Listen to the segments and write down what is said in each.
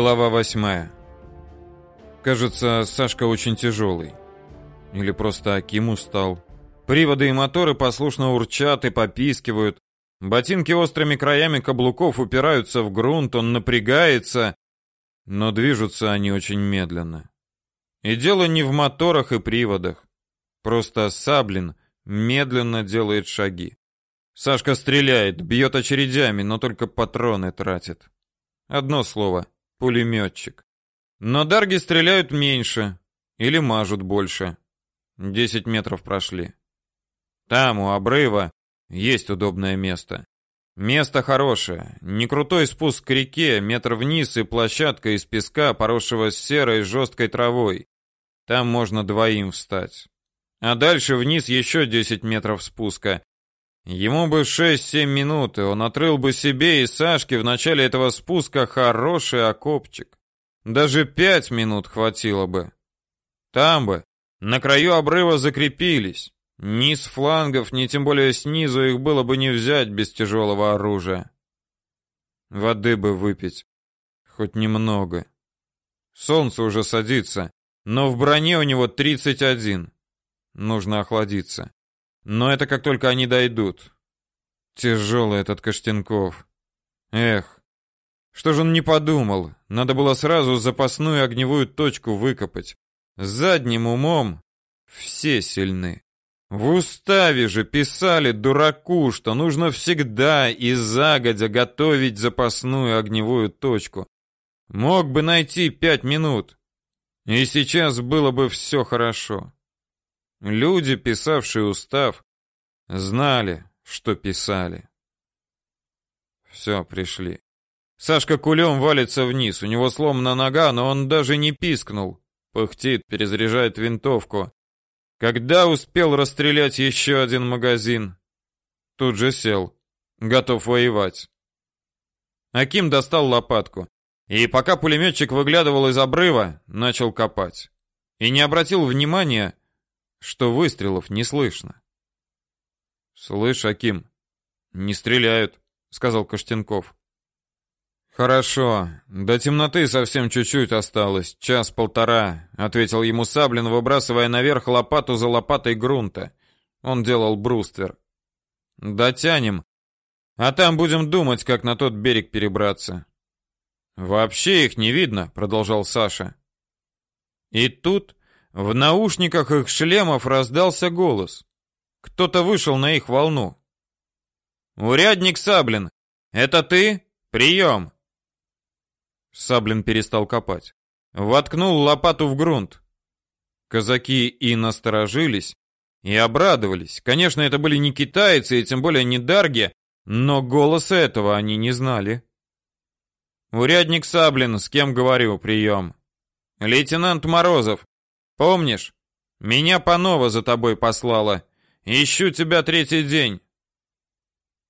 Глава восьмая. Кажется, Сашка очень тяжелый. Или просто Аким устал. Приводы и моторы послушно урчат и попискивают. Ботинки острыми краями каблуков упираются в грунт, он напрягается, но движутся они очень медленно. И дело не в моторах и приводах. Просто Саблин медленно делает шаги. Сашка стреляет, бьет очередями, но только патроны тратит. Одно слово пулеметчик. Но дарги стреляют меньше или мажут больше. Десять метров прошли. Там у обрыва есть удобное место. Место хорошее. Не крутой спуск к реке, метр вниз и площадка из песка, поросшего серой жесткой травой. Там можно двоим встать. А дальше вниз еще 10 метров спуска. Ему бы 6-7 минут, и он отрыл бы себе и Сашке в начале этого спуска хороший окопчик. Даже 5 минут хватило бы. Там бы, на краю обрыва закрепились. Ни с флангов, ни тем более снизу их было бы не взять без тяжелого оружия. Воды бы выпить. Хоть немного. Солнце уже садится, но в броне у него 31. Нужно охладиться. Но это как только они дойдут. Тяжелый этот Каштенков. Эх, что же он не подумал? Надо было сразу запасную огневую точку выкопать. Задним умом все сильны. В уставе же писали дураку, что нужно всегда и загодя готовить запасную огневую точку. Мог бы найти пять минут, и сейчас было бы все хорошо. Люди, писавшие устав, знали, что писали. Все, пришли. Сашка кулем валится вниз, у него сломана нога, но он даже не пискнул. Пыхтит, перезаряжает винтовку. Когда успел расстрелять еще один магазин? Тут же сел, готов воевать. Аким достал лопатку. И пока пулеметчик выглядывал из обрыва, начал копать. И не обратил внимания, что выстрелов не слышно. «Слышь, Аким, не стреляют», — сказал Каштенков. «Хорошо, до темноты совсем чуть-чуть осталось, час-полтора», — ответил ему Саблин, выбрасывая наверх лопату за лопатой грунта. Он делал бруствер. «Дотянем, а там будем думать, как на тот берег перебраться». «Вообще их не видно», — продолжал Саша. И тут в наушниках их шлемов раздался голос. Кто-то вышел на их волну. «Урядник Саблин, это ты? Прием!» Саблин перестал копать. Воткнул лопату в грунт. Казаки и насторожились, и обрадовались. Конечно, это были не китайцы, и тем более не дарги, но голоса этого они не знали. «Урядник Саблин, с кем говорю, прием?» «Лейтенант Морозов, Помнишь? Меня Панова за тобой послала. Ищу тебя третий день.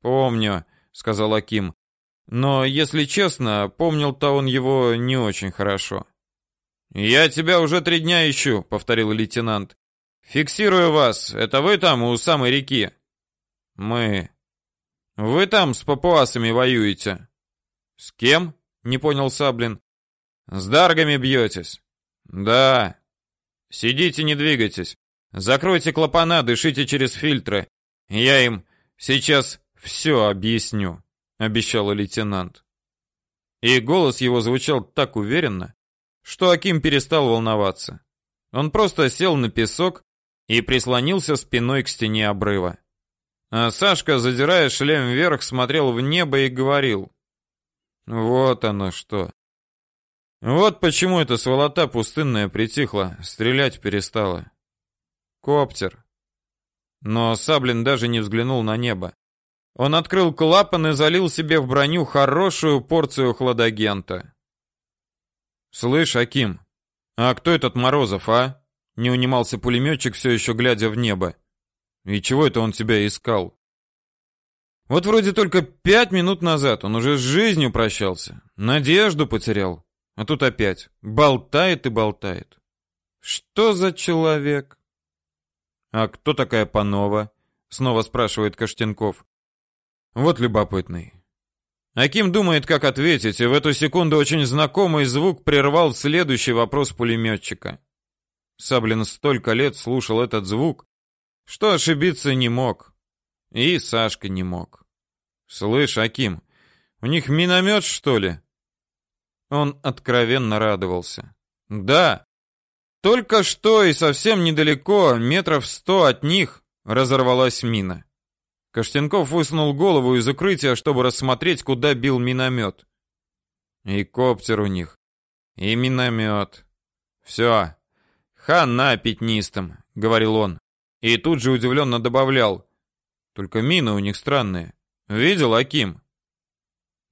Помню, сказал Аким. Но, если честно, помнил-то он его не очень хорошо. Я тебя уже три дня ищу, повторил лейтенант. Фиксирую вас. Это вы там у самой реки? Мы. Вы там с папуасами воюете? С кем? Не понял Саблин. С даргами бьетесь. Да. Сидите, не двигайтесь. Закройте клапана, дышите через фильтры. Я им сейчас все объясню, обещал лейтенант. И голос его звучал так уверенно, что Аким перестал волноваться. Он просто сел на песок и прислонился спиной к стене обрыва. А Сашка, задирая шлем вверх, смотрел в небо и говорил: "Вот оно что. Вот почему эта сволота пустынная притихла, стрелять перестала. Коптер. Но Саблин даже не взглянул на небо. Он открыл клапан и залил себе в броню хорошую порцию хладагента. «Слышь, Аким, а кто этот Морозов, а?» Не унимался пулеметчик, все еще глядя в небо. «И чего это он тебя искал?» «Вот вроде только пять минут назад он уже с жизнью прощался, надежду потерял. А тут опять болтает и болтает. Что за человек? А кто такая Панова? Снова спрашивает Каштенков. Вот любопытный. Аким думает, как ответить, и в эту секунду очень знакомый звук прервал следующий вопрос пулеметчика. Саблин столько лет слушал этот звук, что ошибиться не мог. И Сашка не мог. «Слышь, Аким, у них миномет, что ли?» Он откровенно радовался. «Да, только что и совсем недалеко, метров сто от них, разорвалась мина. Каштенков высунул голову из укрытия, чтобы рассмотреть, куда бил миномет. И коптер у них, и миномет. Все, хана пятнистым, говорил он. И тут же удивленно добавлял. Только мины у них странные. Видел, Аким?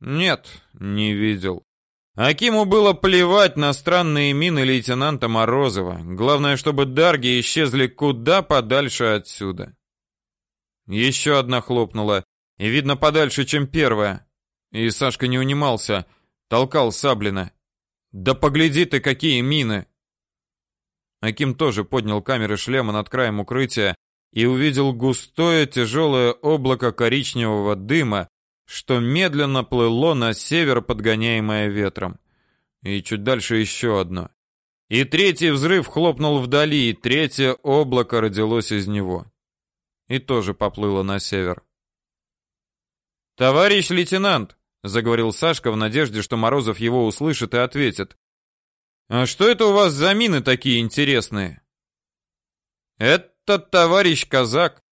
Нет, не видел. Акиму было плевать на странные мины лейтенанта Морозова. Главное, чтобы дарги исчезли куда подальше отсюда. Еще одна хлопнула, и видно подальше, чем первая. И Сашка не унимался, толкал Саблина. «Да погляди ты, какие мины!» Аким тоже поднял камеры шлема над краем укрытия и увидел густое тяжелое облако коричневого дыма, что медленно плыло на север, подгоняемое ветром. И чуть дальше еще одно. И третий взрыв хлопнул вдали, и третье облако родилось из него. И тоже поплыло на север. «Товарищ лейтенант!» — заговорил Сашка в надежде, что Морозов его услышит и ответит. «А что это у вас за мины такие интересные?» «Это товарищ казак,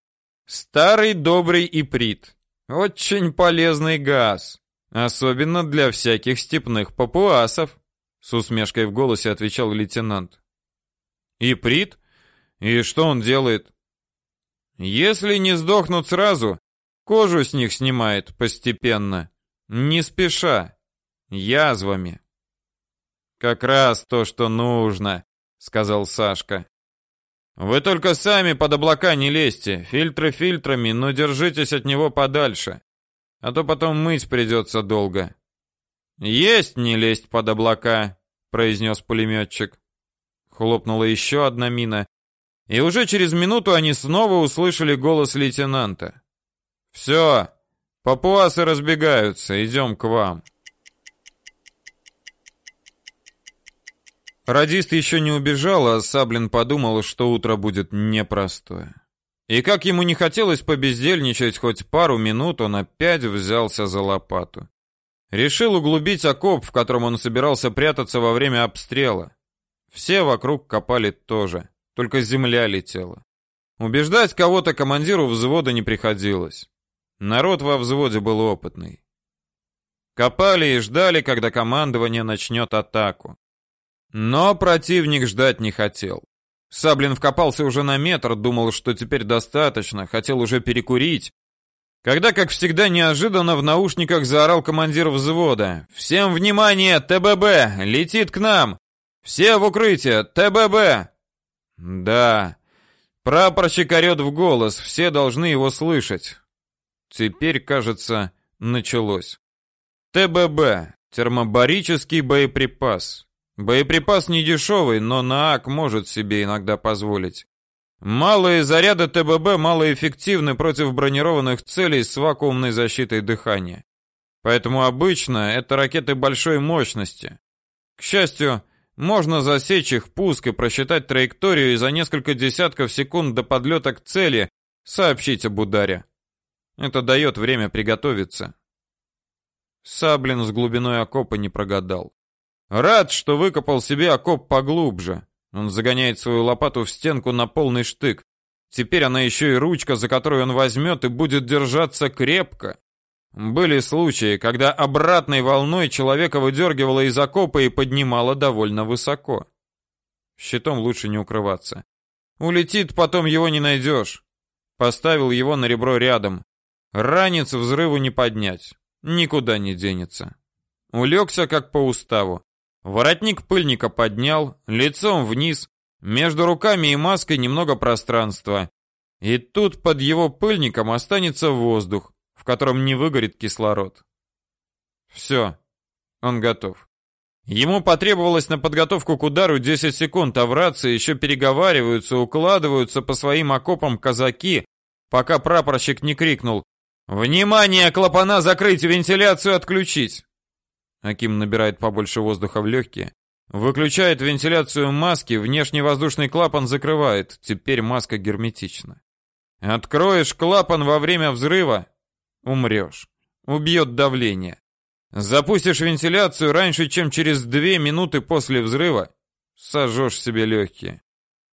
старый добрый иприт. Очень полезный газ, особенно для всяких степных папуасов, с усмешкой в голосе отвечал лейтенант. Иприт? И что он делает? Если не сдохнут сразу, кожу с них снимает постепенно, не спеша, язвами. Как раз то, что нужно, сказал Сашка. Вы только сами под облака не лезьте, фильтры фильтрами, но держитесь от него подальше, а то потом мыть придется долго. Есть не лезть под облака, произнес пулеметчик. Хлопнула еще одна мина, и уже через минуту они снова услышали голос лейтенанта. «Все, папуасы разбегаются, идем к вам». Радист еще не убежал, а Саблин подумал, что утро будет непростое. И как ему не хотелось побездельничать хоть пару минут, он опять взялся за лопату. Решил углубить окоп, в котором он собирался прятаться во время обстрела. Все вокруг копали тоже, только земля летела. Убеждать кого-то командиру взвода не приходилось. Народ во взводе был опытный. Копали и ждали, когда командование начнет атаку. Но противник ждать не хотел. Саблин вкопался уже на метр, думал, что теперь достаточно, хотел уже перекурить. Когда, как всегда, неожиданно в наушниках заорал командир взвода. «Всем внимание! ТББ! Летит к нам! Все в укрытие! ТББ!» «Да, прапорщик орет в голос, все должны его слышать». Теперь, кажется, началось. ТББ. Термобарический боеприпас. Боеприпас не дешевый, но НААК может себе иногда позволить. Малые заряды ТББ малоэффективны против бронированных целей с вакуумной защитой дыхания. Поэтому обычно это ракеты большой мощности. К счастью, можно засечь их пуск и просчитать траекторию и за несколько десятков секунд до подлета к цели сообщить об ударе. Это дает время приготовиться. Саблин с глубиной окопа не прогадал. Рад, что выкопал себе окоп поглубже. Он загоняет свою лопату в стенку на полный штык. Теперь она еще и ручка, за которую он возьмет и будет держаться крепко. Были случаи, когда обратной волной человека выдергивало из окопа и поднимало довольно высоко. Щитом лучше не укрываться. Улетит, потом его не найдешь. Поставил его на ребро рядом. Ранец взрыву не поднять. Никуда не денется. Улегся, как по уставу. Воротник пыльника поднял, лицом вниз, между руками и маской немного пространства. И тут под его пыльником останется воздух, в котором не выгорит кислород. Все, он готов. Ему потребовалось на подготовку к удару 10 секунд, а в рации еще переговариваются, укладываются по своим окопам казаки, пока прапорщик не крикнул Внимание, клапана закрыть, вентиляцию отключить. Аким набирает побольше воздуха в легкие, выключает вентиляцию маски, внешний воздушный клапан закрывает. Теперь маска герметична. Откроешь клапан во время взрыва умрешь. Убьет давление. Запустишь вентиляцию раньше, чем через две минуты после взрыва, сожжешь себе легкие.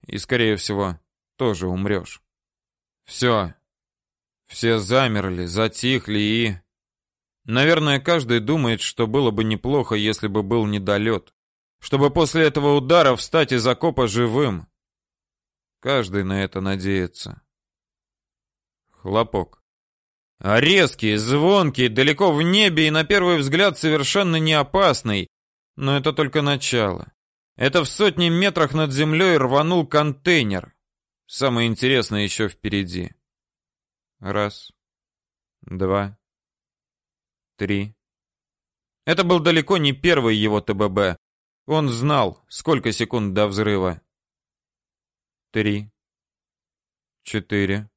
И, скорее всего, тоже умрешь. Все. Все замерли, затихли и... Наверное, каждый думает, что было бы неплохо, если бы был недолет. Чтобы после этого удара встать из окопа живым. Каждый на это надеется. Хлопок. А резкий, звонкий, далеко в небе и на первый взгляд совершенно не опасный. Но это только начало. Это в сотни метрах над землей рванул контейнер. Самое интересное еще впереди. Раз, два, три. Это был далеко не первый его ТББ. Он знал, сколько секунд до взрыва. Три, четыре,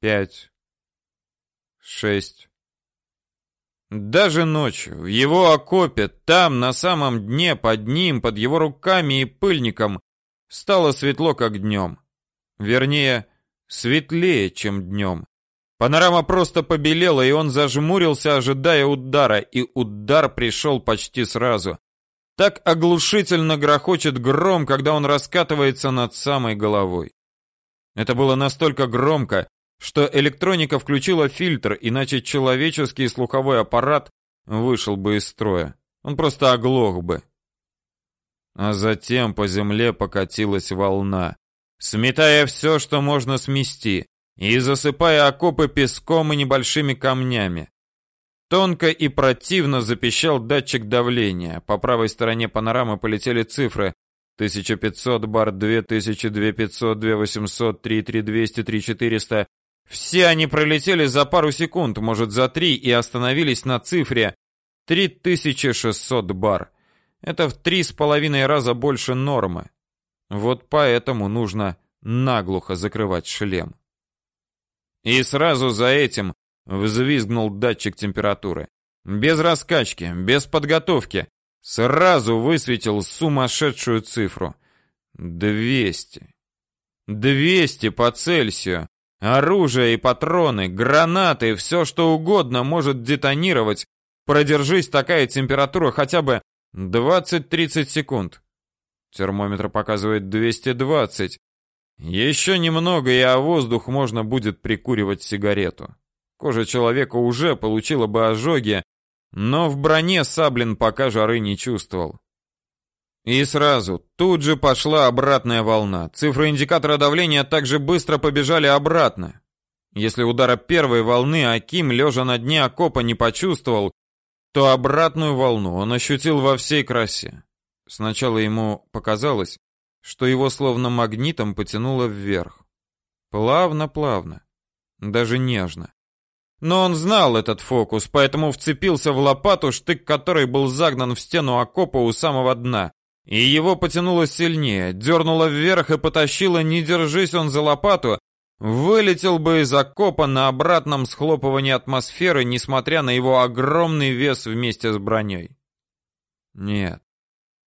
пять, шесть. Даже ночью, в его окопе, там, на самом дне, под ним, под его руками и пыльником, стало светло, как днем. Вернее, светлее, чем днем. Панорама просто побелела, и он зажмурился, ожидая удара, и удар пришел почти сразу. Так оглушительно грохочет гром, когда он раскатывается над самой головой. Это было настолько громко, что электроника включила фильтр, иначе человеческий слуховой аппарат вышел бы из строя. Он просто оглох бы. А затем по земле покатилась волна, сметая все, что можно смести, и засыпая окопы песком и небольшими камнями. Тонко и противно запищал датчик давления. По правой стороне панорамы полетели цифры: 1500 бар, 2000, 2500, 2800, 3300, 3400. Все они пролетели за пару секунд, может, за три, и остановились на цифре 3600 бар. Это в три с половиной раза больше нормы. Вот поэтому нужно наглухо закрывать шлем. И сразу за этим взвизгнул датчик температуры. Без раскачки, без подготовки. Сразу высветил сумасшедшую цифру. 200. 200 по Цельсию. Оружие и патроны, гранаты, все что угодно может детонировать. Продержись такая температура хотя бы 20-30 секунд. Термометр показывает 220. Еще немного, и о воздух можно будет прикуривать сигарету. Кожа человека уже получила бы ожоги, но в броне Саблин пока жары не чувствовал. И сразу, тут же пошла обратная волна. Цифры индикатора давления также быстро побежали обратно. Если удара первой волны Аким, лежа на дне окопа, не почувствовал, то обратную волну он ощутил во всей красе. Сначала ему показалось, что его словно магнитом потянуло вверх. Плавно-плавно, даже нежно. Но он знал этот фокус, поэтому вцепился в лопату, штык которой был загнан в стену окопа у самого дна. И его потянуло сильнее, дернуло вверх и потащило, не держись он за лопату, вылетел бы из окопа на обратном схлопывании атмосферы, несмотря на его огромный вес вместе с броней. Нет,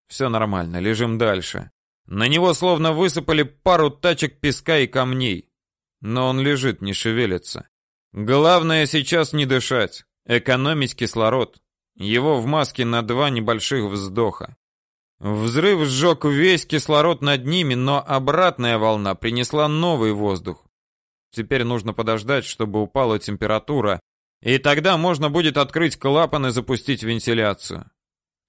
все нормально, лежим дальше. На него словно высыпали пару тачек песка и камней. Но он лежит, не шевелится. Главное сейчас не дышать, экономить кислород. Его в маске на два небольших вздоха. Взрыв сжег весь кислород над ними, но обратная волна принесла новый воздух. Теперь нужно подождать, чтобы упала температура, и тогда можно будет открыть клапан и запустить вентиляцию.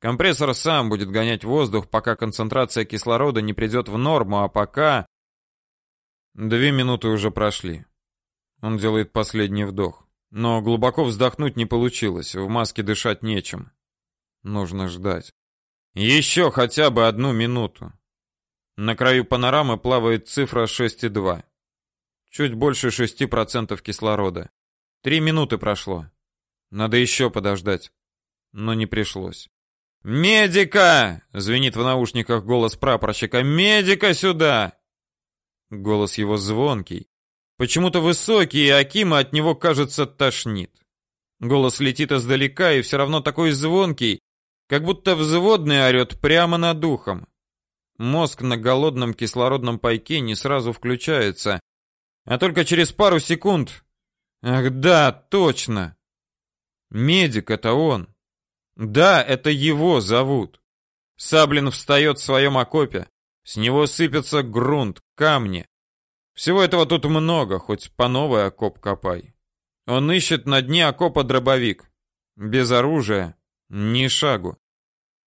Компрессор сам будет гонять воздух, пока концентрация кислорода не придет в норму, а пока... Две минуты уже прошли. Он делает последний вдох. Но глубоко вздохнуть не получилось, в маске дышать нечем. Нужно ждать. Еще хотя бы одну минуту. На краю панорамы плавает цифра 6,2. Чуть больше 6% кислорода. Три минуты прошло. Надо еще подождать. Но не пришлось. «Медика!» — звенит в наушниках голос прапорщика. «Медика сюда!» Голос его звонкий, Почему-то высокий, и Акима от него, кажется, тошнит. Голос летит издалека и все равно такой звонкий, как будто взводный орет прямо над ухом. Мозг на голодном кислородном пайке не сразу включается, а только через пару секунд. Ах да, точно. Медик это он. Да, это его зовут. Саблин встает в своем окопе. С него сыпется грунт, камни. Всего этого тут много, хоть по новой окоп копай. Он ищет на дне окопа дробовик. Без оружия ни шагу.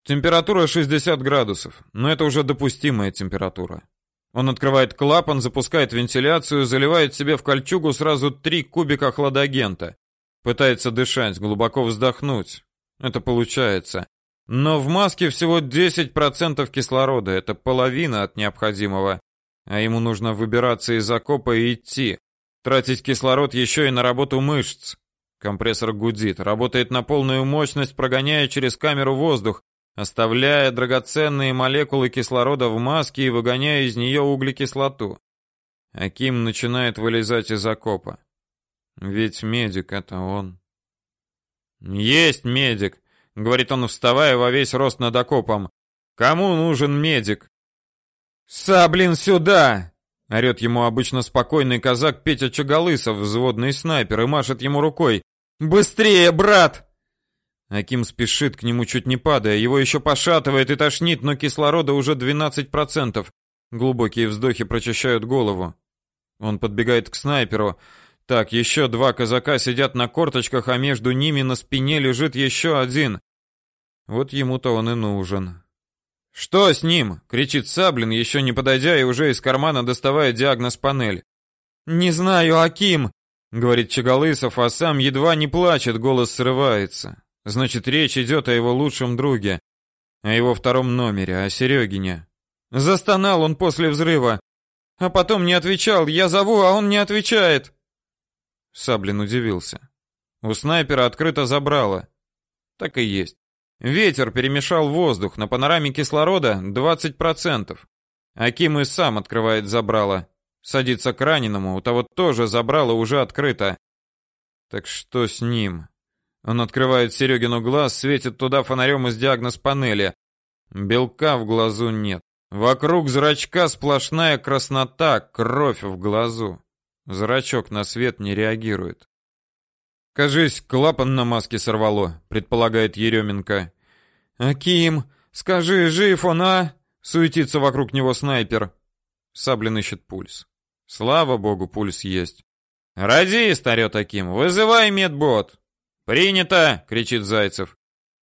Температура 60 градусов, но это уже допустимая температура. Он открывает клапан, запускает вентиляцию, заливает себе в кольчугу сразу три кубика хладагента. Пытается дышать, глубоко вздохнуть. Это получается. Но в маске всего 10% кислорода, это половина от необходимого. А ему нужно выбираться из окопа и идти. Тратить кислород еще и на работу мышц. Компрессор гудит, работает на полную мощность, прогоняя через камеру воздух, оставляя драгоценные молекулы кислорода в маске и выгоняя из нее углекислоту. Аким начинает вылезать из окопа. Ведь медик это он. Есть медик, говорит он, вставая во весь рост над окопом. Кому нужен медик? Саблин сюда! орет ему обычно спокойный казак Петя Чаголысов, взводный снайпер, и машет ему рукой. Быстрее, брат! Аким спешит к нему чуть не падая, его еще пошатывает и тошнит, но кислорода уже 12%. Глубокие вздохи прочищают голову. Он подбегает к снайперу. Так, еще два казака сидят на корточках, а между ними на спине лежит еще один. Вот ему-то он и нужен. Что с ним? кричит Саблин, еще не подойдя и уже из кармана доставая диагноз-панель. Не знаю, Аким, говорит Чаголысов, а сам едва не плачет, голос срывается. Значит, речь идет о его лучшем друге, о его втором номере, о Серегине. Застонал он после взрыва, а потом не отвечал. Я зову, а он не отвечает. Саблин удивился. У снайпера открыто забрало. Так и есть. Ветер перемешал воздух, на панораме кислорода 20%. Аким и сам открывает забрало. Садится к раненому, у того тоже забрало уже открыто. Так что с ним? Он открывает Серегину глаз, светит туда фонарем из диагноз-панели. Белка в глазу нет. Вокруг зрачка сплошная краснота, кровь в глазу. Зрачок на свет не реагирует. Кажись, клапан на маске сорвало, предполагает Еременко. Аким, скажи, жив он, а? Суетится вокруг него снайпер. Саблин ищет пульс. Слава богу, пульс есть. Радист, орёт Аким, вызывай медбот. «Принято!» — кричит Зайцев.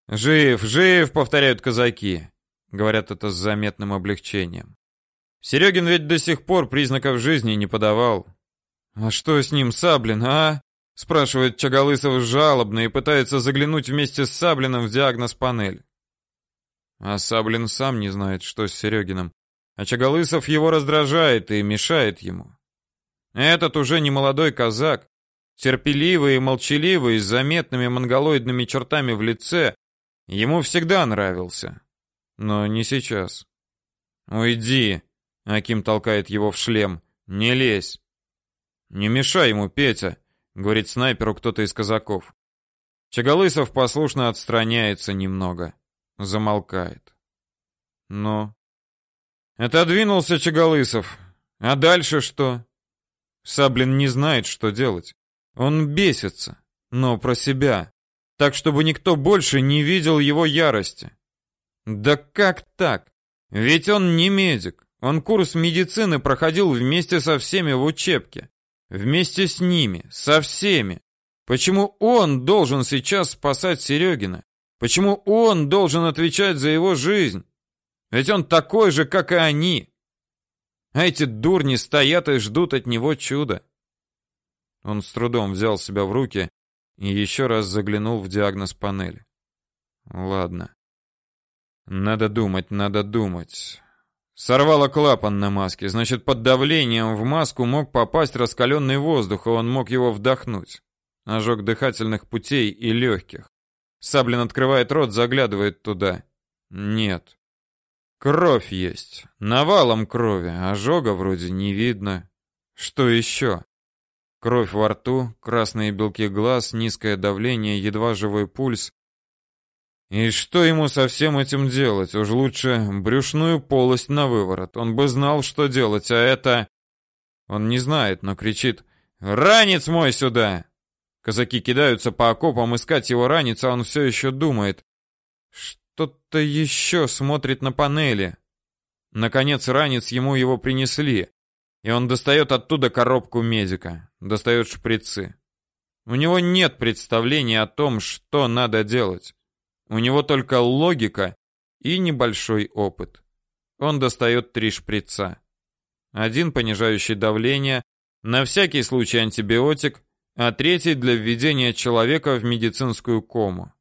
«Жив, жив!» — повторяют казаки. Говорят это с заметным облегчением. Серегин ведь до сих пор признаков жизни не подавал. «А что с ним, Саблин, а?» — спрашивает Чаголысов жалобно и пытается заглянуть вместе с Саблиным в диагноз-панель. А Саблин сам не знает, что с Серегиным. А Чаголысов его раздражает и мешает ему. Этот уже не молодой казак, терпеливый и молчаливый, с заметными монголоидными чертами в лице, ему всегда нравился. Но не сейчас. «Уйди!» — Аким толкает его в шлем. «Не лезь!» «Не мешай ему, Петя!» — говорит снайперу кто-то из казаков. Чаголысов послушно отстраняется немного. Замолкает. «Ну?» Отодвинулся Чаголысов. «А дальше что?» Саблин не знает, что делать. Он бесится, но про себя, так чтобы никто больше не видел его ярости. Да как так? Ведь он не медик. Он курс медицины проходил вместе со всеми в учебке. Вместе с ними, со всеми. Почему он должен сейчас спасать Серегина? Почему он должен отвечать за его жизнь? Ведь он такой же, как и они. А эти дурни стоят и ждут от него чуда. Он с трудом взял себя в руки и еще раз заглянул в диагноз-панель. Ладно. Надо думать, надо думать. Сорвало клапан на маске, значит, под давлением в маску мог попасть раскаленный воздух, и он мог его вдохнуть. Ожог дыхательных путей и легких. Саблин открывает рот, заглядывает туда. Нет. Кровь есть. Навалом крови. Ожога вроде не видно. Что еще? Кровь во рту, красные белки глаз, низкое давление, едва живой пульс. И что ему со всем этим делать? Уж лучше брюшную полость на выворот. Он бы знал, что делать, а это... Он не знает, но кричит «Ранец мой сюда!» Казаки кидаются по окопам искать его ранец, а он все еще думает. Что-то еще смотрит на панели. Наконец ранец ему его принесли, и он достает оттуда коробку медика, достает шприцы. У него нет представления о том, что надо делать. У него только логика и небольшой опыт. Он достает три шприца. Один понижающий давление, на всякий случай антибиотик, а третий для введения человека в медицинскую кому.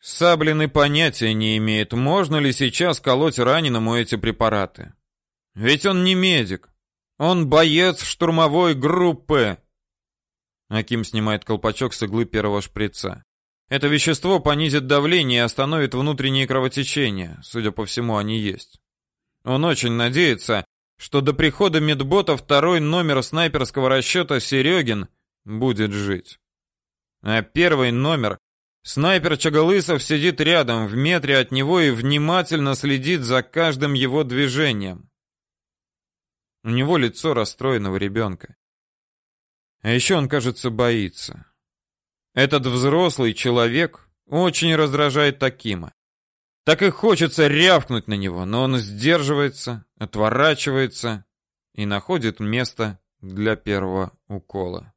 Саблин и понятия не имеет, можно ли сейчас колоть раненому эти препараты. Ведь он не медик. Он боец штурмовой группы. Аким снимает колпачок с иглы первого шприца. Это вещество понизит давление и остановит внутренние кровотечения. Судя по всему, они есть. Он очень надеется, что до прихода медбота второй номер снайперского расчета Серегин будет жить. А первый номер снайпер Чагалысов сидит рядом в метре от него и внимательно следит за каждым его движением. У него лицо расстроенного ребенка. А еще он, кажется, боится. Этот взрослый человек очень раздражает Такима. Так и хочется рявкнуть на него, но он сдерживается, отворачивается и находит место для первого укола.